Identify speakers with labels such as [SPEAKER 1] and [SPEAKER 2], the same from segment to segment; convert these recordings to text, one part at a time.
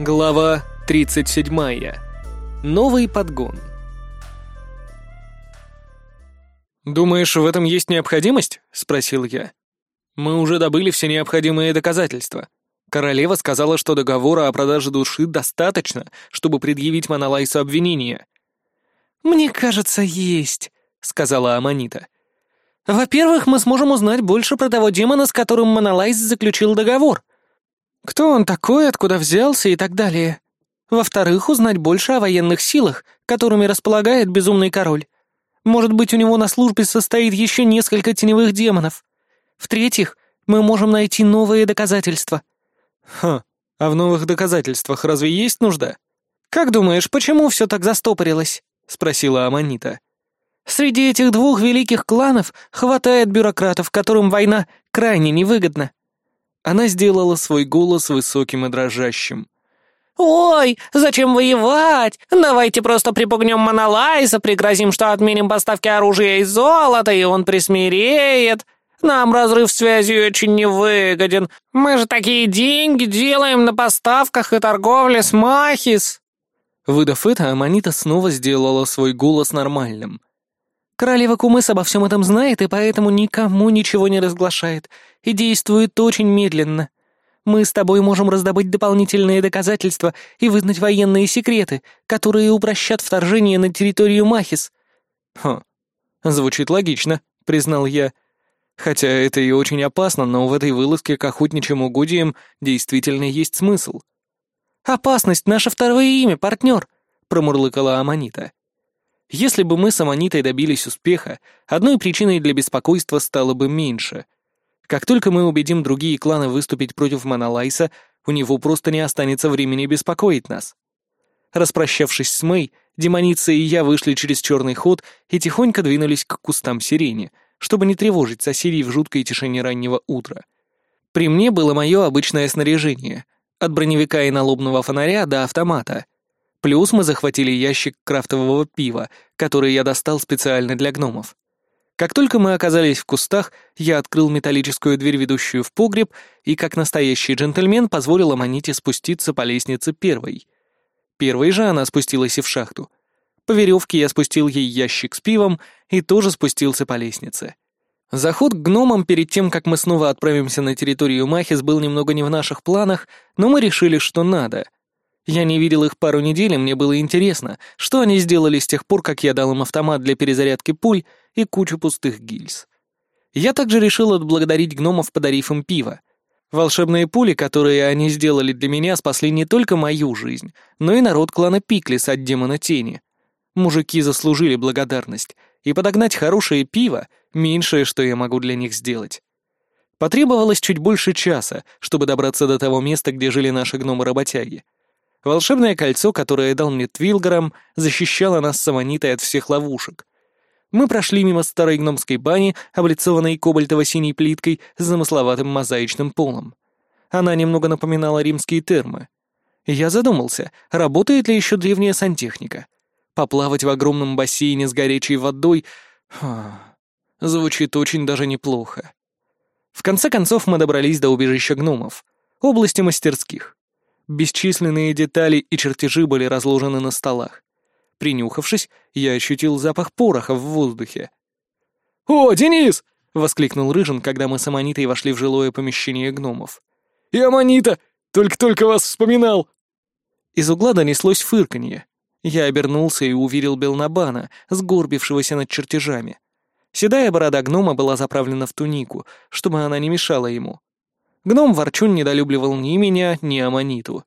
[SPEAKER 1] Глава 37. Новый подгон. «Думаешь, в этом есть необходимость?» — спросил я. «Мы уже добыли все необходимые доказательства. Королева сказала, что договора о продаже души достаточно, чтобы предъявить Монолайсу обвинение».
[SPEAKER 2] «Мне кажется, есть», — сказала Аманита. «Во-первых, мы сможем узнать больше про того демона, с которым Монолайс заключил договор. Кто он такой, откуда взялся и так далее. Во-вторых, узнать больше о военных силах, которыми располагает безумный король. Может быть, у него на службе состоит еще несколько теневых демонов. В-третьих, мы можем найти новые доказательства.
[SPEAKER 1] Ха, а в новых доказательствах разве есть нужда?
[SPEAKER 2] Как думаешь, почему все так застопорилось? Спросила Аманита. Среди этих двух великих кланов хватает бюрократов, которым война крайне невыгодна.
[SPEAKER 1] Она сделала свой голос высоким и дрожащим.
[SPEAKER 2] «Ой, зачем воевать? Давайте просто припугнем Монолайса, пригрозим, что отменим поставки оружия и золота, и он присмиреет. Нам разрыв связи очень невыгоден. Мы же такие деньги делаем на поставках и торговле с Махис».
[SPEAKER 1] Выдав это, Аманита снова сделала свой голос нормальным.
[SPEAKER 2] Королева Кумыс обо всем этом знает и поэтому никому ничего не разглашает и действует очень медленно. Мы с тобой можем раздобыть дополнительные доказательства и вызнать военные секреты, которые упрощат вторжение на территорию Махис».
[SPEAKER 1] «Хм, звучит логично», — признал я. «Хотя это и очень опасно, но в этой вылазке к охотничьим угодьям действительно есть смысл».
[SPEAKER 2] «Опасность — наше второе имя, партнер», — промурлыкала Аманита.
[SPEAKER 1] Если бы мы с Аманитой добились успеха, одной причиной для беспокойства стало бы меньше. Как только мы убедим другие кланы выступить против Монолайса, у него просто не останется времени беспокоить нас. Распрощавшись с Мэй, демоница и я вышли через черный ход и тихонько двинулись к кустам сирени, чтобы не тревожить соседей в жуткой тишине раннего утра. При мне было мое обычное снаряжение — от броневика и налобного фонаря до автомата — Плюс мы захватили ящик крафтового пива, который я достал специально для гномов. Как только мы оказались в кустах, я открыл металлическую дверь, ведущую в погреб, и, как настоящий джентльмен, позволил Аманите спуститься по лестнице первой. Первой же она спустилась и в шахту. По веревке я спустил ей ящик с пивом и тоже спустился по лестнице. Заход к гномам перед тем, как мы снова отправимся на территорию Махис, был немного не в наших планах, но мы решили, что надо — я не видел их пару недель, и мне было интересно, что они сделали с тех пор, как я дал им автомат для перезарядки пуль и кучу пустых гильз. Я также решил отблагодарить гномов, подарив им пиво. Волшебные пули, которые они сделали для меня, спасли не только мою жизнь, но и народ клана Пиклис от демона тени. Мужики заслужили благодарность, и подогнать хорошее пиво — меньшее, что я могу для них сделать. Потребовалось чуть больше часа, чтобы добраться до того места, где жили наши гномы-работяги — Волшебное кольцо, которое дал мне Твилгаром, защищало нас с Аманитой от всех ловушек. Мы прошли мимо старой гномской бани, облицованной кобальтово-синей плиткой с замысловатым мозаичным полом. Она немного напоминала римские термы. Я задумался, работает ли еще древняя сантехника. Поплавать в огромном бассейне с горячей водой... звучит очень даже неплохо. В конце концов мы добрались до убежища гномов, области мастерских. Бесчисленные детали и чертежи были разложены на столах. Принюхавшись, я ощутил запах пороха в воздухе.
[SPEAKER 3] «О, Денис!»
[SPEAKER 1] — воскликнул Рыжин, когда мы с Аманитой вошли в жилое помещение гномов.
[SPEAKER 3] «И Аманита! Только-только вас вспоминал!»
[SPEAKER 1] Из угла донеслось фырканье. Я обернулся и увидел Белнабана, сгорбившегося над чертежами. Седая борода гнома была заправлена в тунику, чтобы она не мешала ему. Гном Ворчун недолюбливал ни меня, ни Аманиту.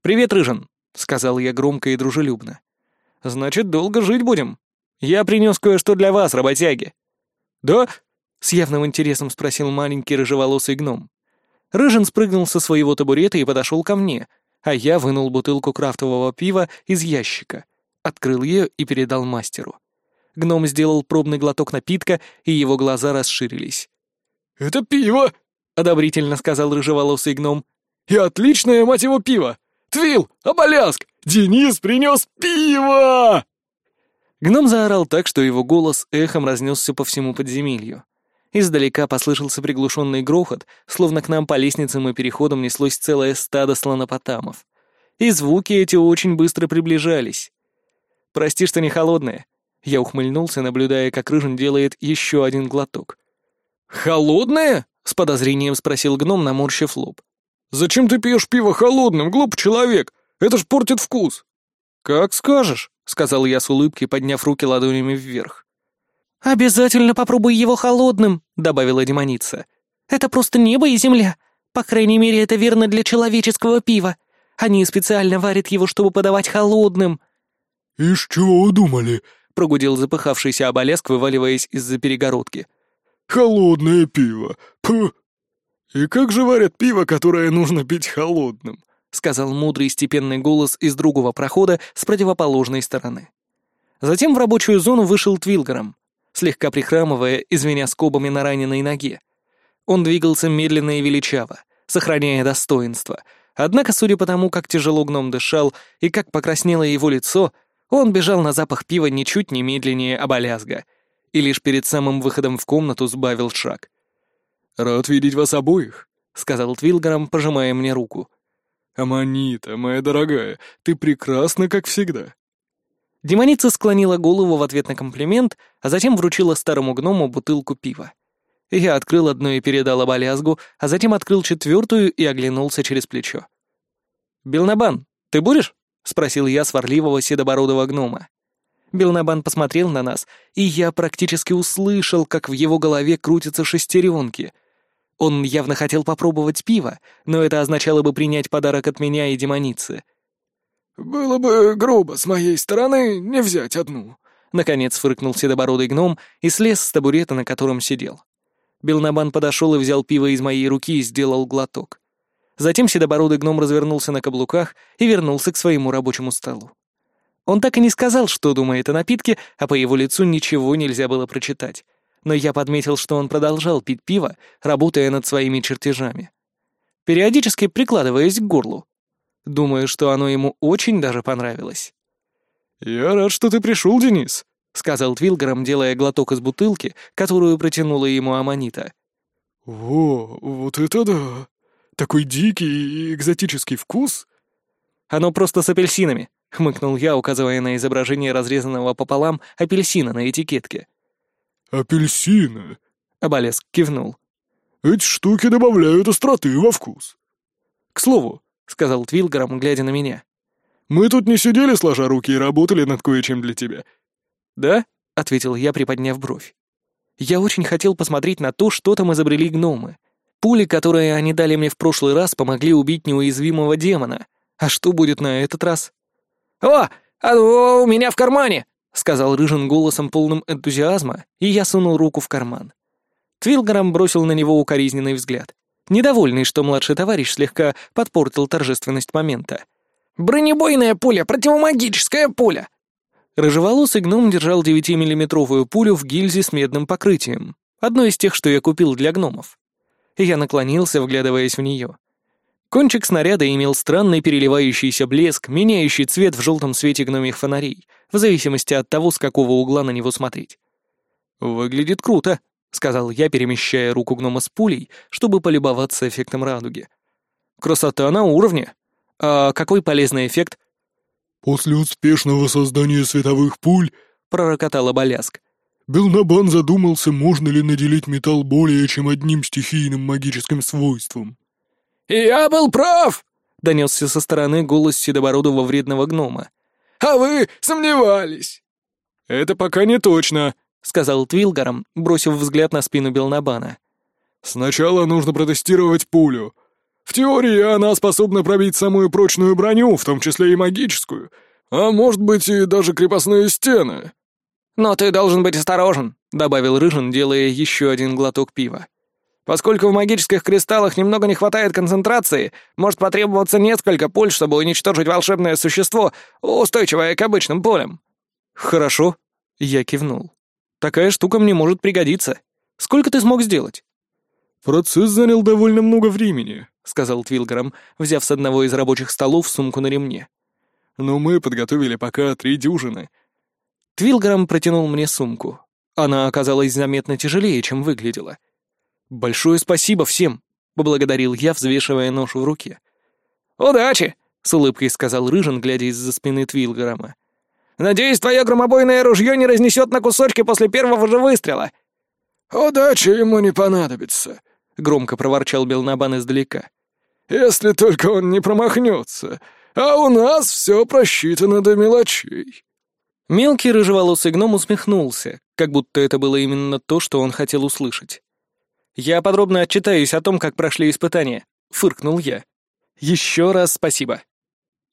[SPEAKER 1] «Привет, Рыжин», — сказал я громко и дружелюбно. «Значит, долго жить будем. Я принес кое-что для вас, работяги».
[SPEAKER 3] «Да?»
[SPEAKER 1] — с явным интересом спросил маленький рыжеволосый гном. Рыжин спрыгнул со своего табурета и подошел ко мне, а я вынул бутылку крафтового пива из ящика, открыл ее и передал мастеру. Гном сделал пробный глоток напитка, и его глаза расширились.
[SPEAKER 3] «Это пиво!»
[SPEAKER 1] Одобрительно сказал рыжеволосый гном.
[SPEAKER 3] «И отличное, мать его, пиво! Твил, оболяск! Денис принес пиво!»
[SPEAKER 1] Гном заорал так, что его голос эхом разнесся по всему подземелью. Издалека послышался приглушенный грохот, словно к нам по лестницам и переходам неслось целое стадо слонопотамов. и звуки эти очень быстро приближались. «Прости, что не холодное». Я ухмыльнулся, наблюдая, как Рыжин делает еще один глоток. «Холодное?» — с подозрением спросил гном, наморщив лоб.
[SPEAKER 3] «Зачем ты пьешь пиво холодным, глуп человек? Это ж портит вкус!»
[SPEAKER 1] «Как скажешь», — сказал я с улыбкой, подняв руки ладонями вверх.
[SPEAKER 2] «Обязательно попробуй его холодным», — добавила демоница. «Это просто небо и земля. По крайней мере, это верно для человеческого пива. Они специально варят его, чтобы подавать холодным».
[SPEAKER 3] «Из чего вы думали?»
[SPEAKER 1] — прогудел запыхавшийся оболеск, вываливаясь из-за перегородки.
[SPEAKER 3] «Холодное пиво. Пх!» «И как же варят пиво, которое нужно пить холодным?» — сказал мудрый степенный голос из другого прохода с противоположной стороны.
[SPEAKER 1] Затем в рабочую зону вышел Твилгером, слегка прихрамывая, извиня скобами на раненой ноге. Он двигался медленно и величаво, сохраняя достоинство, однако, судя по тому, как тяжело гном дышал и как покраснело его лицо, он бежал на запах пива ничуть не медленнее оболязга, и лишь перед самым выходом в комнату сбавил шаг.
[SPEAKER 3] «Рад видеть вас обоих», — сказал
[SPEAKER 1] Твилгером, пожимая мне руку.
[SPEAKER 3] «Аманита, моя дорогая, ты прекрасна, как всегда».
[SPEAKER 1] Демоница склонила голову в ответ на комплимент, а затем вручила старому гному бутылку пива. Я открыл одну и передал оболязгу, а затем открыл четвертую и оглянулся через плечо. «Белнабан, ты будешь?» — спросил я сварливого седобородого гнома. Белнабан посмотрел на нас, и я практически услышал, как в его голове крутятся шестеренки. Он явно хотел попробовать пиво, но это означало бы принять подарок от меня и демоницы.
[SPEAKER 3] «Было бы грубо с моей стороны не взять одну», — наконец фыркнул седобородый гном и слез с табурета, на котором сидел.
[SPEAKER 1] Белнабан подошел и взял пиво из моей руки и сделал глоток. Затем седобородый гном развернулся на каблуках и вернулся к своему рабочему столу. Он так и не сказал, что думает о напитке, а по его лицу ничего нельзя было прочитать но я подметил, что он продолжал пить пиво, работая над своими чертежами. Периодически прикладываясь к горлу. Думаю, что оно ему очень даже понравилось.
[SPEAKER 3] «Я рад, что ты пришел, Денис», — сказал Твилгером, делая глоток из бутылки, которую протянула ему Аманита. «О, вот это да! Такой дикий и экзотический вкус!»
[SPEAKER 1] «Оно просто с апельсинами», — хмыкнул я, указывая на изображение разрезанного пополам апельсина на этикетке.
[SPEAKER 3] «Апельсины!»
[SPEAKER 1] — Оболеск кивнул.
[SPEAKER 3] «Эти штуки добавляют остроты во вкус».
[SPEAKER 1] «К слову», — сказал Твилграм, глядя на меня.
[SPEAKER 3] «Мы тут не сидели сложа руки и работали над кое-чем для тебя».
[SPEAKER 1] «Да?» — ответил я, приподняв бровь. «Я очень хотел посмотреть на то, что там изобрели гномы. Пули, которые они дали мне в прошлый раз, помогли убить неуязвимого демона. А что будет на этот раз?»
[SPEAKER 2] «О, а у меня в кармане!»
[SPEAKER 1] — сказал Рыжин голосом полным энтузиазма, и я сунул руку в карман. Твилграм бросил на него укоризненный взгляд, недовольный, что младший товарищ слегка подпортил торжественность момента.
[SPEAKER 2] «Бронебойная пуля, противомагическая пуля!»
[SPEAKER 1] Рыжеволосый гном держал 9-миллиметровую пулю в гильзе с медным покрытием, одну из тех, что я купил для гномов. Я наклонился, вглядываясь в нее. Кончик снаряда имел странный переливающийся блеск, меняющий цвет в желтом свете гномих фонарей, в зависимости от того, с какого угла на него смотреть. «Выглядит круто», — сказал я, перемещая руку гнома с пулей, чтобы полюбоваться эффектом радуги. «Красота на уровне. А какой полезный эффект?»
[SPEAKER 3] «После успешного создания световых пуль», —
[SPEAKER 1] пророкотала Боляск,
[SPEAKER 3] Белнабан задумался, можно ли наделить металл более чем одним стихийным магическим свойством.
[SPEAKER 2] «Я был прав!»
[SPEAKER 1] — донесся со стороны голос седобородого вредного гнома.
[SPEAKER 3] «А вы сомневались!»
[SPEAKER 1] «Это пока не точно», — сказал Твилгаром, бросив взгляд на спину Белнабана.
[SPEAKER 3] «Сначала нужно протестировать пулю. В теории она способна пробить самую прочную броню, в том числе и магическую, а может быть и даже крепостные стены».
[SPEAKER 2] «Но ты должен быть осторожен», —
[SPEAKER 1] добавил Рыжин, делая еще один глоток пива. Поскольку в магических кристаллах немного не хватает концентрации, может потребоваться несколько пуль, чтобы уничтожить волшебное существо, устойчивое к обычным пулям». «Хорошо», — я кивнул. «Такая штука мне может пригодиться. Сколько ты смог сделать?»
[SPEAKER 3] «Процесс занял довольно много времени», —
[SPEAKER 1] сказал Твилграм, взяв с одного из рабочих столов сумку на ремне.
[SPEAKER 3] «Но мы подготовили пока три дюжины».
[SPEAKER 1] Твилграм протянул мне сумку. Она оказалась заметно тяжелее, чем выглядела. «Большое спасибо всем!» — поблагодарил я, взвешивая ношу в руке.
[SPEAKER 2] «Удачи!»
[SPEAKER 1] — с улыбкой сказал Рыжин, глядя из-за спины Твилгорама.
[SPEAKER 2] «Надеюсь, твое громобойное ружье не разнесет на кусочки после первого же выстрела».
[SPEAKER 3] «Удачи ему не понадобится», — громко проворчал Белнабан издалека. «Если только он не промахнется. А у нас все просчитано до мелочей».
[SPEAKER 1] Мелкий рыжеволосый гном усмехнулся, как будто это было именно то, что он хотел услышать. «Я подробно отчитаюсь о том, как прошли испытания», — фыркнул я. «Еще раз спасибо».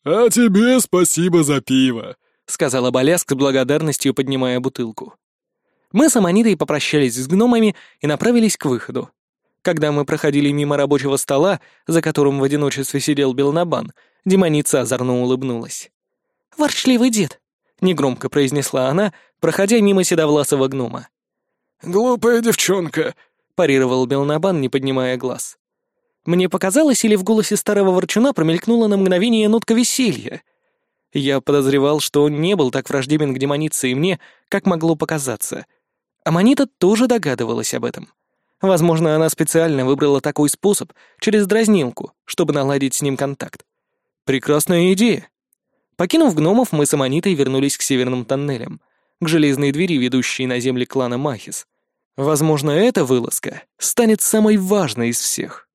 [SPEAKER 3] «А тебе спасибо за пиво», —
[SPEAKER 1] сказала Боляск с благодарностью, поднимая бутылку. Мы с Аманитой попрощались с гномами и направились к выходу. Когда мы проходили мимо рабочего стола, за которым в одиночестве сидел Белнабан, демоница озорно улыбнулась. «Ворчливый дед», — негромко произнесла она, проходя мимо седовласого гнома.
[SPEAKER 3] «Глупая девчонка», — парировал Белнабан, не поднимая глаз.
[SPEAKER 1] Мне показалось, или в голосе старого ворчуна промелькнула на мгновение нотка веселья. Я подозревал, что он не был так враждебен к демонице и мне, как могло показаться. Аманита тоже догадывалась об этом. Возможно, она специально выбрала такой способ, через дразнилку, чтобы наладить с ним контакт. Прекрасная идея. Покинув гномов, мы с Аманитой вернулись к северным тоннелям, к железной двери, ведущей на земли клана Махис. Возможно, эта вылазка станет самой важной из всех.